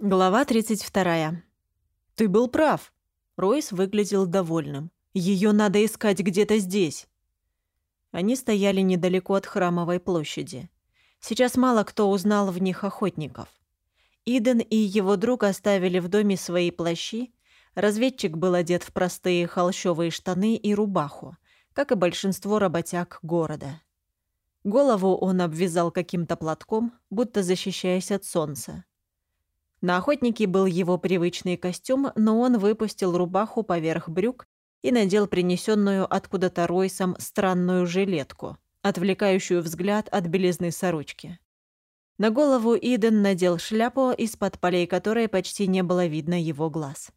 Глава 32. «Ты был прав». Ройс выглядел довольным. Ее надо искать где-то здесь». Они стояли недалеко от храмовой площади. Сейчас мало кто узнал в них охотников. Иден и его друг оставили в доме свои плащи. Разведчик был одет в простые холщовые штаны и рубаху, как и большинство работяг города. Голову он обвязал каким-то платком, будто защищаясь от солнца. На охотнике был его привычный костюм, но он выпустил рубаху поверх брюк и надел принесенную откуда-то Ройсом странную жилетку, отвлекающую взгляд от белизны сорочки. На голову Иден надел шляпу, из-под полей которой почти не было видно его глаз.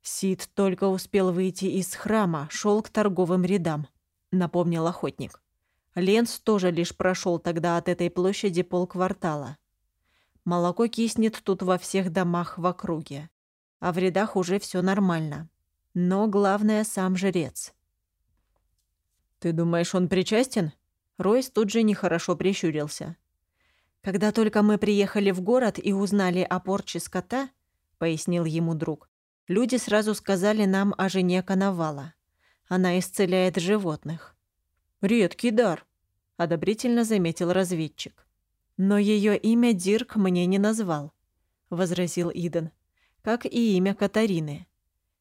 Сид только успел выйти из храма, шел к торговым рядам, напомнил охотник. Ленс тоже лишь прошел тогда от этой площади полквартала. Молоко киснет тут во всех домах в округе. А в рядах уже все нормально. Но главное сам жрец. «Ты думаешь, он причастен?» Ройс тут же нехорошо прищурился. «Когда только мы приехали в город и узнали о порче скота», — пояснил ему друг, «люди сразу сказали нам о жене Коновала. Она исцеляет животных». «Редкий дар», — одобрительно заметил разведчик. «Но ее имя Дирк мне не назвал», — возразил Иден, «как и имя Катарины,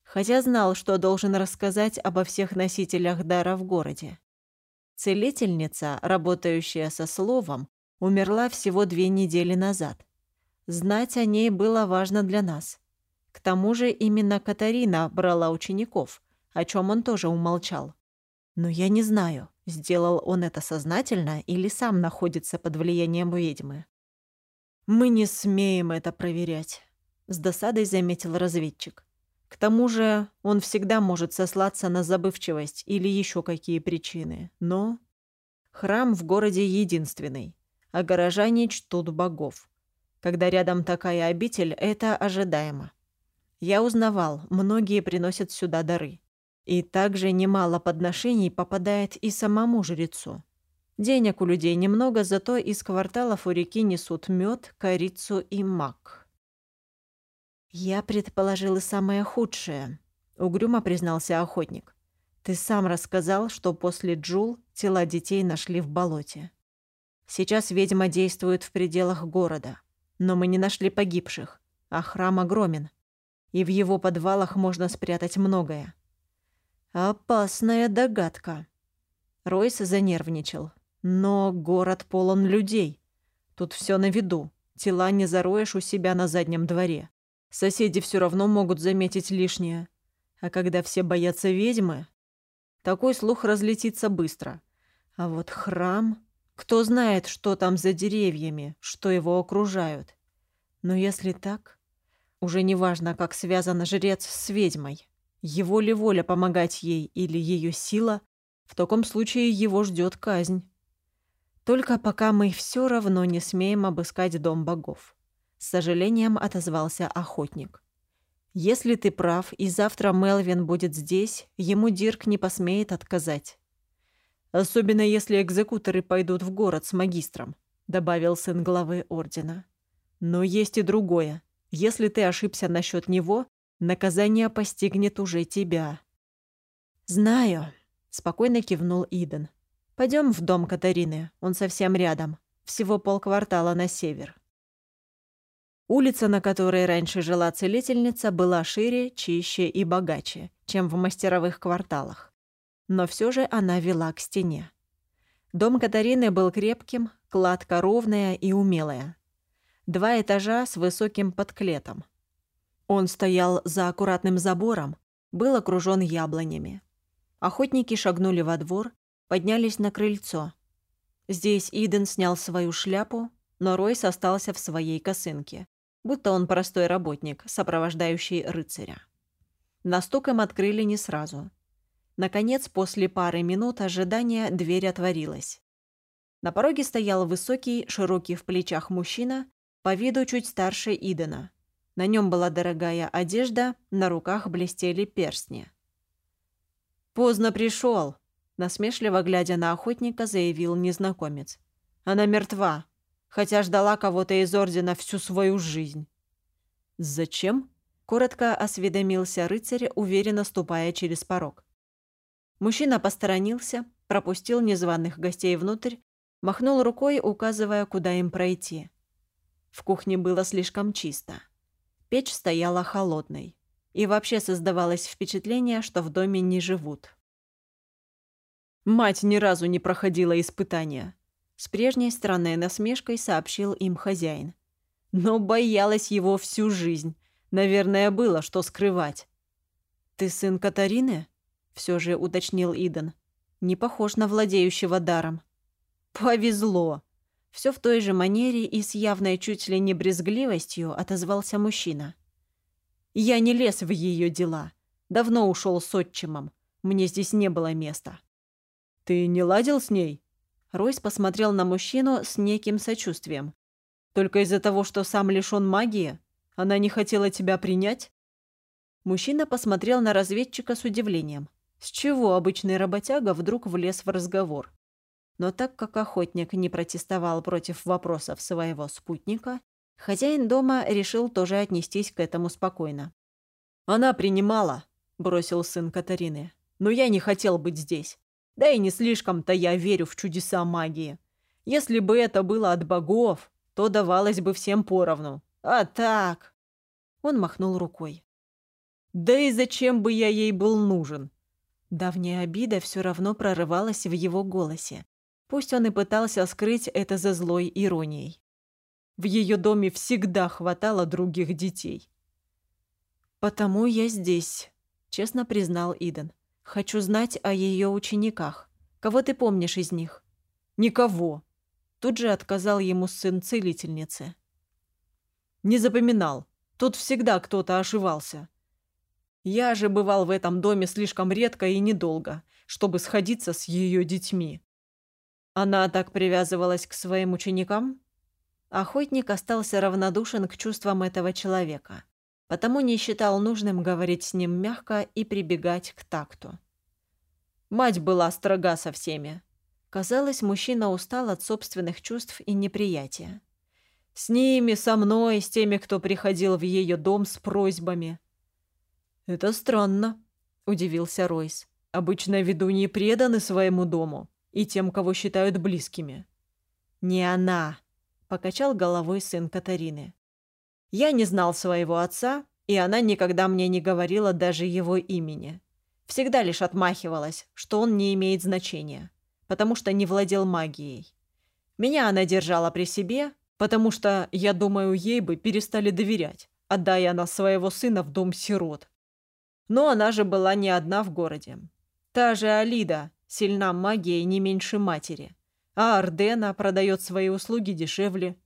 хотя знал, что должен рассказать обо всех носителях дара в городе. Целительница, работающая со словом, умерла всего две недели назад. Знать о ней было важно для нас. К тому же именно Катарина брала учеников, о чем он тоже умолчал. Но я не знаю, сделал он это сознательно или сам находится под влиянием ведьмы. «Мы не смеем это проверять», — с досадой заметил разведчик. «К тому же он всегда может сослаться на забывчивость или еще какие причины. Но храм в городе единственный, а горожане чтут богов. Когда рядом такая обитель, это ожидаемо. Я узнавал, многие приносят сюда дары. И также немало подношений попадает и самому жрецу. Денег у людей немного, зато из кварталов у реки несут мед, корицу и мак. «Я предположил и самое худшее», — угрюмо признался охотник. «Ты сам рассказал, что после Джул тела детей нашли в болоте. Сейчас ведьма действует в пределах города, но мы не нашли погибших, а храм огромен, и в его подвалах можно спрятать многое. Опасная догадка. Ройс занервничал. Но город полон людей. Тут все на виду. Тела не зароешь у себя на заднем дворе. Соседи все равно могут заметить лишнее. А когда все боятся ведьмы, такой слух разлетится быстро. А вот храм... Кто знает, что там за деревьями, что его окружают. Но если так, уже не важно, как связан жрец с ведьмой. Его ли воля помогать ей или ее сила, в таком случае его ждет казнь. Только пока мы все равно не смеем обыскать дом богов. С сожалением отозвался охотник. Если ты прав, и завтра Мелвин будет здесь, ему Дирк не посмеет отказать. Особенно если экзекуторы пойдут в город с магистром, добавил сын главы ордена. Но есть и другое. Если ты ошибся насчет него, Наказание постигнет уже тебя». «Знаю», — спокойно кивнул Иден. Пойдем в дом Катарины, он совсем рядом, всего полквартала на север». Улица, на которой раньше жила целительница, была шире, чище и богаче, чем в мастеровых кварталах. Но все же она вела к стене. Дом Катарины был крепким, кладка ровная и умелая. Два этажа с высоким подклетом. Он стоял за аккуратным забором, был окружен яблонями. Охотники шагнули во двор, поднялись на крыльцо. Здесь Иден снял свою шляпу, но Ройс остался в своей косынке, будто он простой работник, сопровождающий рыцаря. На стук им открыли не сразу. Наконец, после пары минут ожидания, дверь отворилась. На пороге стоял высокий, широкий в плечах мужчина, по виду чуть старше Идена – на нем была дорогая одежда, на руках блестели перстни. «Поздно пришел», — насмешливо глядя на охотника, заявил незнакомец. «Она мертва. хотя ждала кого-то из Ордена всю свою жизнь». «Зачем?» — коротко осведомился рыцарь, уверенно ступая через порог. Мужчина посторонился, пропустил незваных гостей внутрь, махнул рукой, указывая, куда им пройти. В кухне было слишком чисто. Печь стояла холодной. И вообще создавалось впечатление, что в доме не живут. Мать ни разу не проходила испытания. С прежней странной насмешкой сообщил им хозяин. Но боялась его всю жизнь. Наверное, было что скрывать. «Ты сын Катарины?» — все же уточнил Иден. «Не похож на владеющего даром». «Повезло!» Все в той же манере и с явной чуть ли не брезгливостью отозвался мужчина. «Я не лез в ее дела. Давно ушел с отчимом. Мне здесь не было места». «Ты не ладил с ней?» Ройс посмотрел на мужчину с неким сочувствием. «Только из-за того, что сам лишён магии? Она не хотела тебя принять?» Мужчина посмотрел на разведчика с удивлением. С чего обычный работяга вдруг влез в разговор? Но так как охотник не протестовал против вопросов своего спутника, хозяин дома решил тоже отнестись к этому спокойно. «Она принимала», — бросил сын Катарины. «Но я не хотел быть здесь. Да и не слишком-то я верю в чудеса магии. Если бы это было от богов, то давалось бы всем поровну. А так...» Он махнул рукой. «Да и зачем бы я ей был нужен?» Давняя обида все равно прорывалась в его голосе. Пусть он и пытался скрыть это за злой иронией. В ее доме всегда хватало других детей. «Потому я здесь», — честно признал Иден. Хочу знать о ее учениках. Кого ты помнишь из них? Никого. Тут же отказал ему сын целительницы. Не запоминал. Тут всегда кто-то ошивался. Я же бывал в этом доме слишком редко и недолго, чтобы сходиться с ее детьми. Она так привязывалась к своим ученикам? Охотник остался равнодушен к чувствам этого человека потому не считал нужным говорить с ним мягко и прибегать к такту. Мать была строга со всеми. Казалось, мужчина устал от собственных чувств и неприятия. С ними, со мной, с теми, кто приходил в ее дом с просьбами. «Это странно», — удивился Ройс. «Обычно ведуньи преданы своему дому и тем, кого считают близкими». «Не она», — покачал головой сын Катарины. Я не знал своего отца, и она никогда мне не говорила даже его имени. Всегда лишь отмахивалась, что он не имеет значения, потому что не владел магией. Меня она держала при себе, потому что, я думаю, ей бы перестали доверять, отдая она своего сына в дом сирот. Но она же была не одна в городе. Та же Алида сильна магией не меньше матери, а Ардена продает свои услуги дешевле –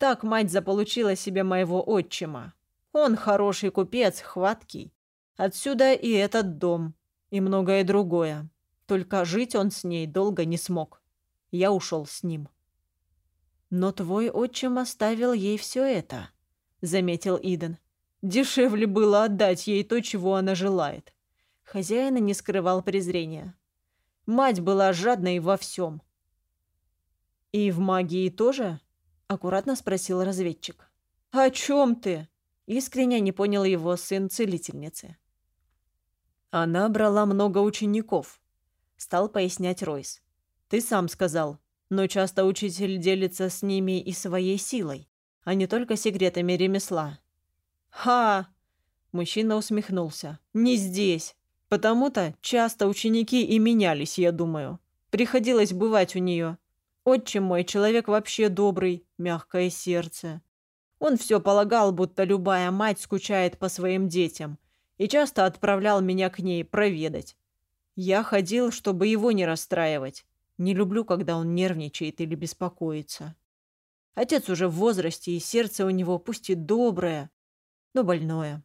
так мать заполучила себе моего отчима. Он хороший купец, хваткий. Отсюда и этот дом, и многое другое. Только жить он с ней долго не смог. Я ушел с ним. «Но твой отчим оставил ей все это», — заметил Иден. «Дешевле было отдать ей то, чего она желает». Хозяин не скрывал презрения. Мать была жадной во всем. «И в магии тоже?» аккуратно спросил разведчик. «О чем ты?» Искренне не понял его сын целительницы. «Она брала много учеников», — стал пояснять Ройс. «Ты сам сказал, но часто учитель делится с ними и своей силой, а не только секретами ремесла». «Ха!» — мужчина усмехнулся. «Не здесь. Потому-то часто ученики и менялись, я думаю. Приходилось бывать у нее. Отчим мой человек вообще добрый, мягкое сердце. Он все полагал, будто любая мать скучает по своим детям, и часто отправлял меня к ней проведать. Я ходил, чтобы его не расстраивать. Не люблю, когда он нервничает или беспокоится. Отец уже в возрасте, и сердце у него пусть и доброе, но больное.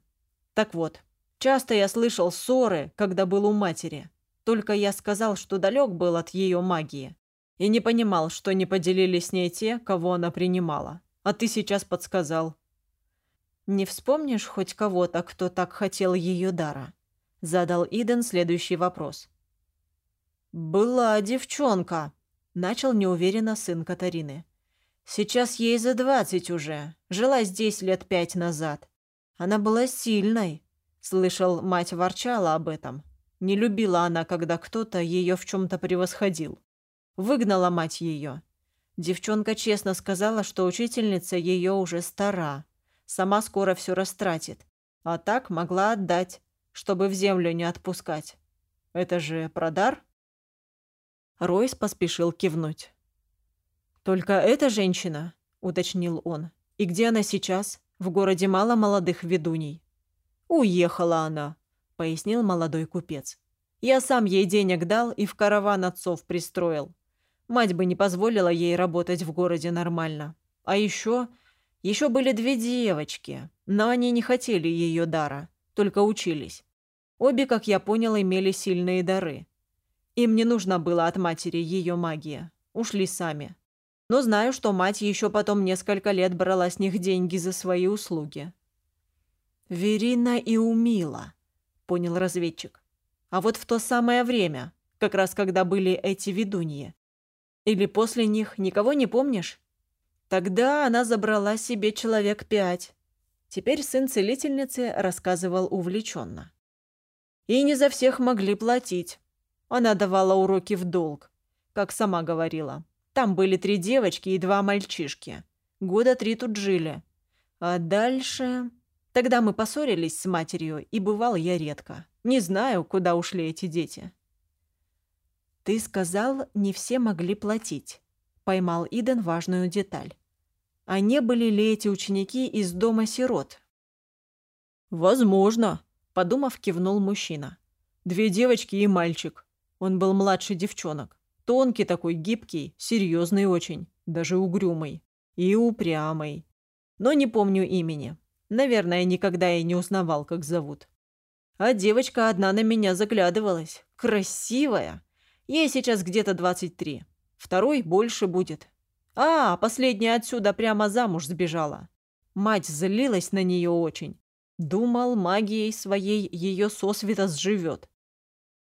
Так вот, часто я слышал ссоры, когда был у матери. Только я сказал, что далек был от ее магии и не понимал, что не поделились с ней те, кого она принимала. А ты сейчас подсказал. «Не вспомнишь хоть кого-то, кто так хотел ее дара?» Задал Иден следующий вопрос. «Была девчонка», — начал неуверенно сын Катарины. Сейчас ей за двадцать уже. Жила здесь лет пять назад. Она была сильной. Слышал, мать ворчала об этом. Не любила она, когда кто-то ее в чем-то превосходил. Выгнала мать ее. Девчонка честно сказала, что учительница ее уже стара. Сама скоро все растратит. А так могла отдать, чтобы в землю не отпускать. Это же продар? Ройс поспешил кивнуть. «Только эта женщина?» – уточнил он. «И где она сейчас? В городе мало молодых ведуней». «Уехала она», – пояснил молодой купец. «Я сам ей денег дал и в караван отцов пристроил. Мать бы не позволила ей работать в городе нормально. А еще... Еще были две девочки, но они не хотели ее дара, только учились. Обе, как я понял, имели сильные дары. Им не нужно было от матери ее магия. Ушли сами но знаю, что мать еще потом несколько лет брала с них деньги за свои услуги. «Верина и Умила», — понял разведчик. «А вот в то самое время, как раз когда были эти ведуньи. Или после них, никого не помнишь? Тогда она забрала себе человек пять». Теперь сын целительницы рассказывал увлеченно. И не за всех могли платить. Она давала уроки в долг, как сама говорила. Там были три девочки и два мальчишки. Года три тут жили. А дальше... Тогда мы поссорились с матерью, и бывал я редко. Не знаю, куда ушли эти дети. «Ты сказал, не все могли платить», — поймал Иден важную деталь. «А не были ли эти ученики из дома сирот?» «Возможно», — подумав, кивнул мужчина. «Две девочки и мальчик. Он был младше девчонок. Тонкий такой, гибкий, серьезный очень, даже угрюмый. И упрямый. Но не помню имени. Наверное, никогда и не узнавал, как зовут. А девочка одна на меня заглядывалась. Красивая. Ей сейчас где-то 23. Второй больше будет. А, последняя отсюда прямо замуж сбежала. Мать злилась на нее очень. Думал, магией своей ее сосвета сживет.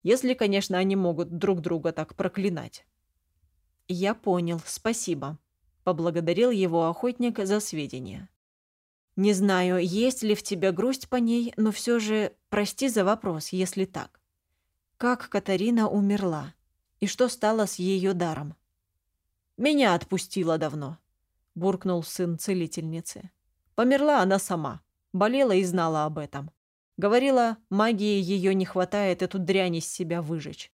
Если, конечно, они могут друг друга так проклинать. «Я понял, спасибо», — поблагодарил его охотник за сведения. «Не знаю, есть ли в тебя грусть по ней, но все же прости за вопрос, если так. Как Катарина умерла? И что стало с ее даром?» «Меня отпустила давно», — буркнул сын целительницы. «Померла она сама, болела и знала об этом. Говорила, магии ее не хватает эту дрянь из себя выжечь.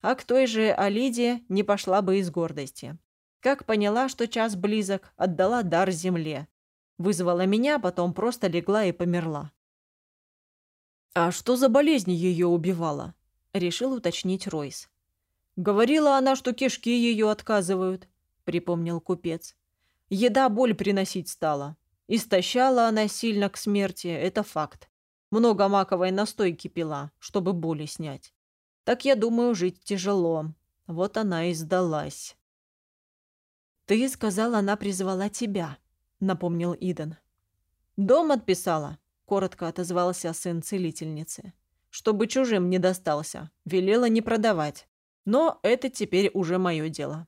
А к той же Алиде не пошла бы из гордости. Как поняла, что час близок, отдала дар земле. Вызвала меня, потом просто легла и померла. «А что за болезнь ее убивала?» – решил уточнить Ройс. «Говорила она, что кишки ее отказывают», – припомнил купец. «Еда боль приносить стала. Истощала она сильно к смерти, это факт. Много маковой настойки пила, чтобы боли снять. Так я думаю, жить тяжело. Вот она и сдалась. «Ты сказал, она призвала тебя», — напомнил Иден. «Дом отписала», — коротко отозвался сын целительницы. «Чтобы чужим не достался. Велела не продавать. Но это теперь уже мое дело».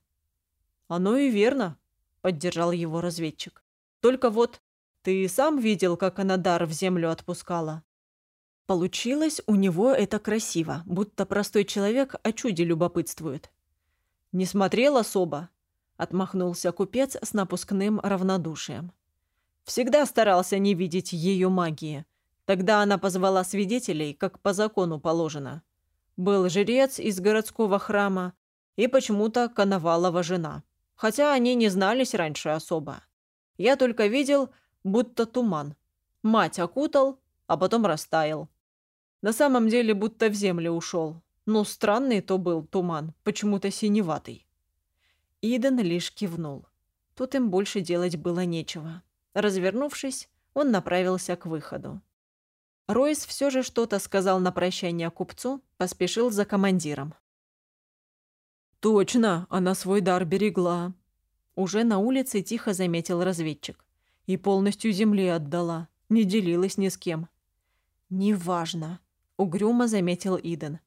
«Оно и верно», — поддержал его разведчик. «Только вот ты сам видел, как она дар в землю отпускала. Получилось у него это красиво, будто простой человек о чуде любопытствует. «Не смотрел особо», — отмахнулся купец с напускным равнодушием. «Всегда старался не видеть ее магии. Тогда она позвала свидетелей, как по закону положено. Был жрец из городского храма и почему-то Коновалова жена. Хотя они не знались раньше особо. Я только видел, будто туман. Мать окутал, а потом растаял. На самом деле будто в землю ушел. Но странный то был туман, почему-то синеватый. Иден лишь кивнул. Тут им больше делать было нечего. Развернувшись, он направился к выходу. Ройс все же что-то сказал на прощание купцу, поспешил за командиром. «Точно, она свой дар берегла», — уже на улице тихо заметил разведчик. «И полностью земли отдала, не делилась ни с кем». «Неважно», угрюмо заметил Иден.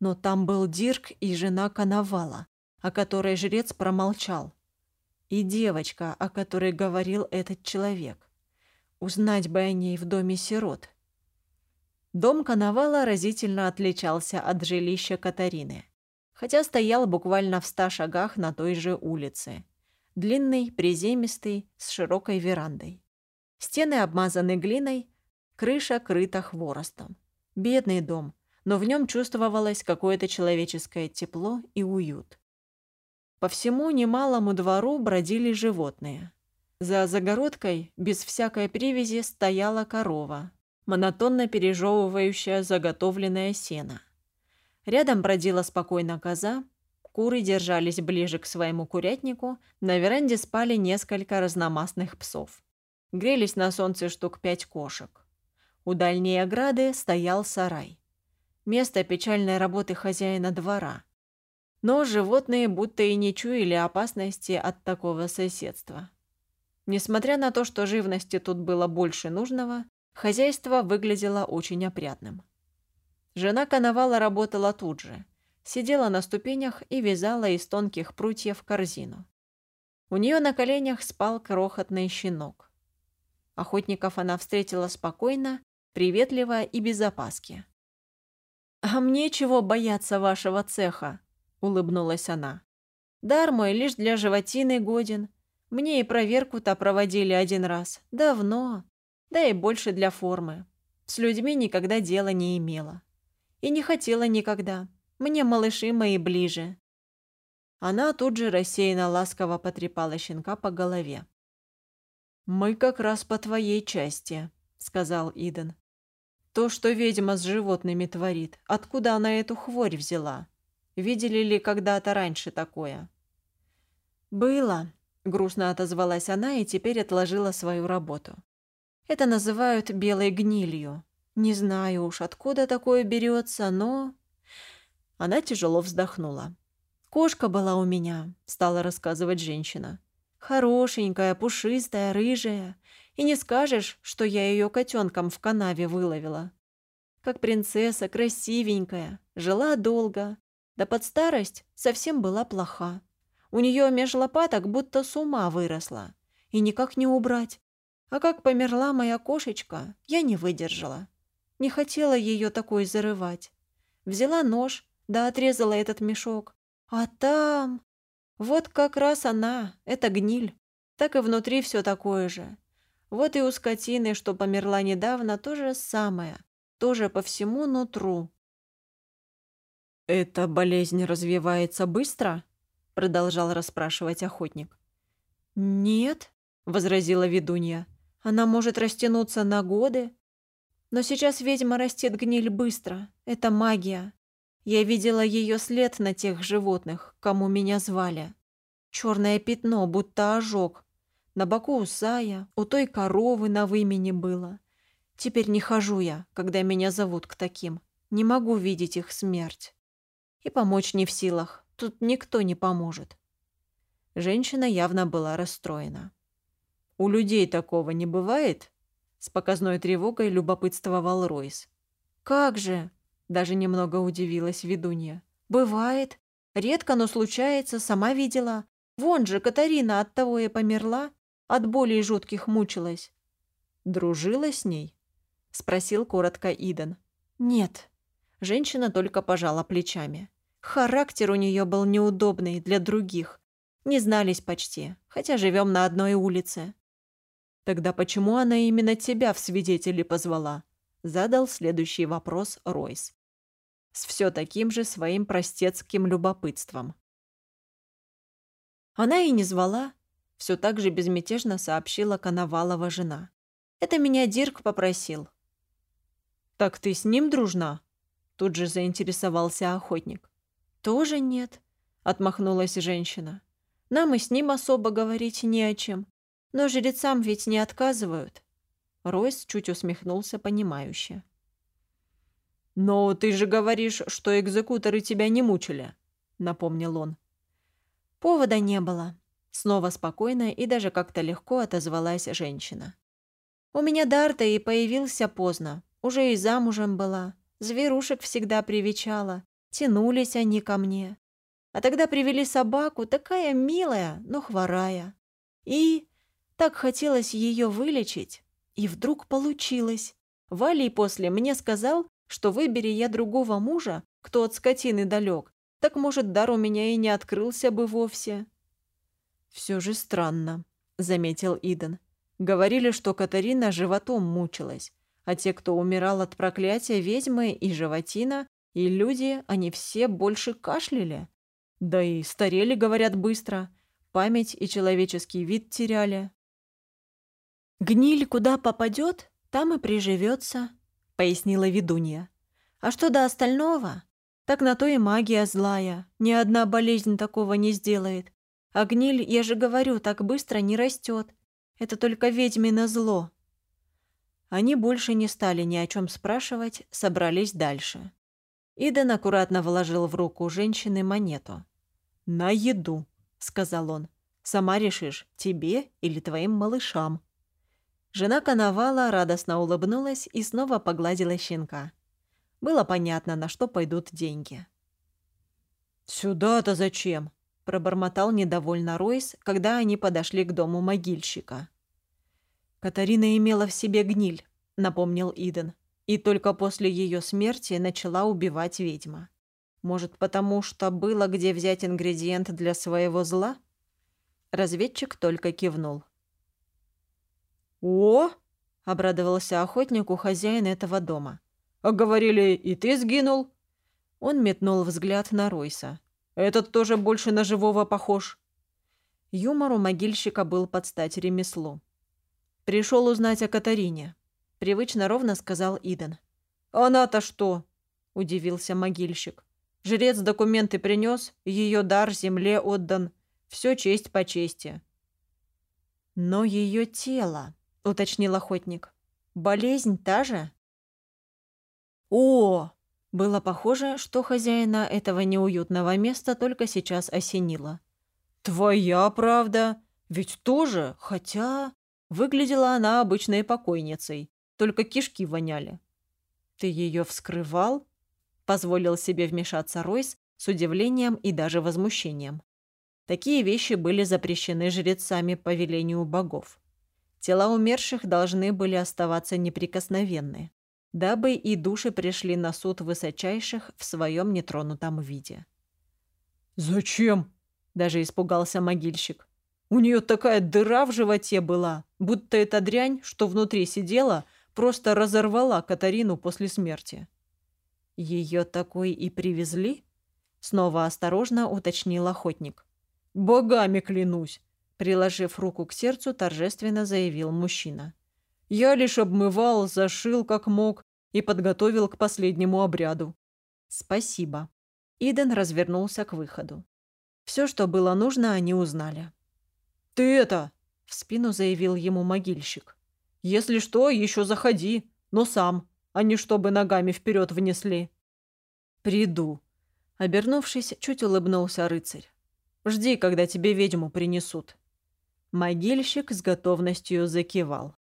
Но там был Дирк и жена Коновала, о которой жрец промолчал. И девочка, о которой говорил этот человек. Узнать бы о ней в доме сирот. Дом Коновала разительно отличался от жилища Катарины, хотя стоял буквально в ста шагах на той же улице. Длинный, приземистый, с широкой верандой. Стены обмазаны глиной, крыша крыта хворостом. Бедный дом, но в нем чувствовалось какое-то человеческое тепло и уют. По всему немалому двору бродили животные. За загородкой, без всякой привязи, стояла корова, монотонно пережевывающая заготовленное сено. Рядом бродила спокойно коза, куры держались ближе к своему курятнику, на веранде спали несколько разномастных псов. Грелись на солнце штук пять кошек. У дальней ограды стоял сарай. Место печальной работы хозяина двора – но животные будто и не чуяли опасности от такого соседства. Несмотря на то, что живности тут было больше нужного, хозяйство выглядело очень опрятным. Жена Коновала работала тут же, сидела на ступенях и вязала из тонких прутьев корзину. У нее на коленях спал крохотный щенок. Охотников она встретила спокойно, приветливо и без опаски. «А мне чего бояться вашего цеха?» — улыбнулась она. «Дар мой лишь для животины годен. Мне и проверку-то проводили один раз. Давно. Да и больше для формы. С людьми никогда дела не имела. И не хотела никогда. Мне малыши мои ближе». Она тут же рассеянно ласково потрепала щенка по голове. «Мы как раз по твоей части», — сказал Иден. «То, что ведьма с животными творит, откуда она эту хворь взяла?» Видели ли когда-то раньше такое?» «Было», — грустно отозвалась она и теперь отложила свою работу. «Это называют белой гнилью. Не знаю уж, откуда такое берется, но...» Она тяжело вздохнула. «Кошка была у меня», — стала рассказывать женщина. «Хорошенькая, пушистая, рыжая. И не скажешь, что я ее котенком в канаве выловила. Как принцесса, красивенькая, жила долго, да под старость совсем была плоха. У нее меж лопаток будто с ума выросла. И никак не убрать. А как померла моя кошечка, я не выдержала. Не хотела ее такой зарывать. Взяла нож, да отрезала этот мешок. А там... Вот как раз она, эта гниль. Так и внутри все такое же. Вот и у скотины, что померла недавно, то же самое. Тоже по всему нутру. «Эта болезнь развивается быстро?» — продолжал расспрашивать охотник. «Нет», — возразила ведунья. «Она может растянуться на годы. Но сейчас ведьма растет гниль быстро. Это магия. Я видела ее след на тех животных, кому меня звали. Черное пятно, будто ожог. На боку у Сая, у той коровы на вымени было. Теперь не хожу я, когда меня зовут к таким. Не могу видеть их смерть. И помочь не в силах. Тут никто не поможет. Женщина явно была расстроена. «У людей такого не бывает?» С показной тревогой любопытствовал Ройс. «Как же?» – даже немного удивилась ведунья. «Бывает. Редко, но случается, сама видела. Вон же Катарина от того и померла, от болей жутких мучилась». «Дружила с ней?» – спросил коротко Иден. «Нет», Женщина только пожала плечами. Характер у нее был неудобный для других. Не знались почти, хотя живем на одной улице. Тогда почему она именно тебя в свидетели позвала? Задал следующий вопрос Ройс. С все таким же своим простецким любопытством. Она и не звала, все так же безмятежно сообщила Коновалова жена. Это меня Дирк попросил. «Так ты с ним дружна?» Тут же заинтересовался охотник. «Тоже нет», — отмахнулась женщина. «Нам и с ним особо говорить не о чем. Но жрецам ведь не отказывают». Ройс чуть усмехнулся понимающе. «Но ты же говоришь, что экзекуторы тебя не мучили», — напомнил он. «Повода не было», — снова спокойно и даже как-то легко отозвалась женщина. «У меня дар-то и появился поздно, уже и замужем была. Зверушек всегда привечала, тянулись они ко мне. А тогда привели собаку, такая милая, но хворая. И так хотелось ее вылечить. И вдруг получилось. Валий после мне сказал, что выбери я другого мужа, кто от скотины далек, так, может, дар у меня и не открылся бы вовсе. Все же странно, заметил Иден. Говорили, что Катарина животом мучилась, а те, кто умирал от проклятия ведьмы и животина, и люди, они все больше кашляли. Да и старели, говорят, быстро. Память и человеческий вид теряли. «Гниль куда попадет, там и приживется», — пояснила ведунья. «А что до остального? Так на то и магия злая. Ни одна болезнь такого не сделает. А гниль, я же говорю, так быстро не растет. Это только ведьмино зло». Они больше не стали ни о чем спрашивать, собрались дальше. Иден аккуратно вложил в руку женщины монету. «На еду», — сказал он. «Сама решишь, тебе или твоим малышам». Жена Коновала радостно улыбнулась и снова погладила щенка. Было понятно, на что пойдут деньги. «Сюда-то зачем?» – пробормотал недовольно Ройс, когда они подошли к дому могильщика. «Катарина имела в себе гниль», – напомнил Иден. И только после ее смерти начала убивать ведьма. Может, потому что было где взять ингредиент для своего зла? Разведчик только кивнул. «О!» — обрадовался охотнику хозяин этого дома. «А говорили, и ты сгинул?» Он метнул взгляд на Ройса. «Этот тоже больше на живого похож». Юмор у могильщика был под стать ремеслу. «Пришел узнать о Катарине», — привычно ровно сказал Иден. «Она-то что?» — удивился могильщик. «Жрец документы принес, ее дар земле отдан. Все честь по чести». «Но ее тело», — уточнил охотник. «Болезнь та же?» «О!» Было похоже, что хозяина этого неуютного места только сейчас осенило. «Твоя правда? Ведь тоже, хотя...» Выглядела она обычной покойницей только кишки воняли. «Ты ее вскрывал?» – позволил себе вмешаться Ройс с удивлением и даже возмущением. Такие вещи были запрещены жрецами по велению богов. Тела умерших должны были оставаться неприкосновенны, дабы и души пришли на суд высочайших в своем нетронутом виде. «Зачем?» – даже испугался могильщик. «У нее такая дыра в животе была, будто эта дрянь, что внутри сидела – просто разорвала Катарину после смерти. Ее такой и привезли? Снова осторожно уточнил охотник. Богами клянусь, приложив руку к сердцу, торжественно заявил мужчина. Я лишь обмывал, зашил как мог и подготовил к последнему обряду. Спасибо. Иден развернулся к выходу. Все, что было нужно, они узнали. «Ты это!» — в спину заявил ему могильщик. Если что, еще заходи, но сам, а не чтобы ногами вперед внесли. Приду. Обернувшись, чуть улыбнулся рыцарь. Жди, когда тебе ведьму принесут. Могильщик с готовностью закивал.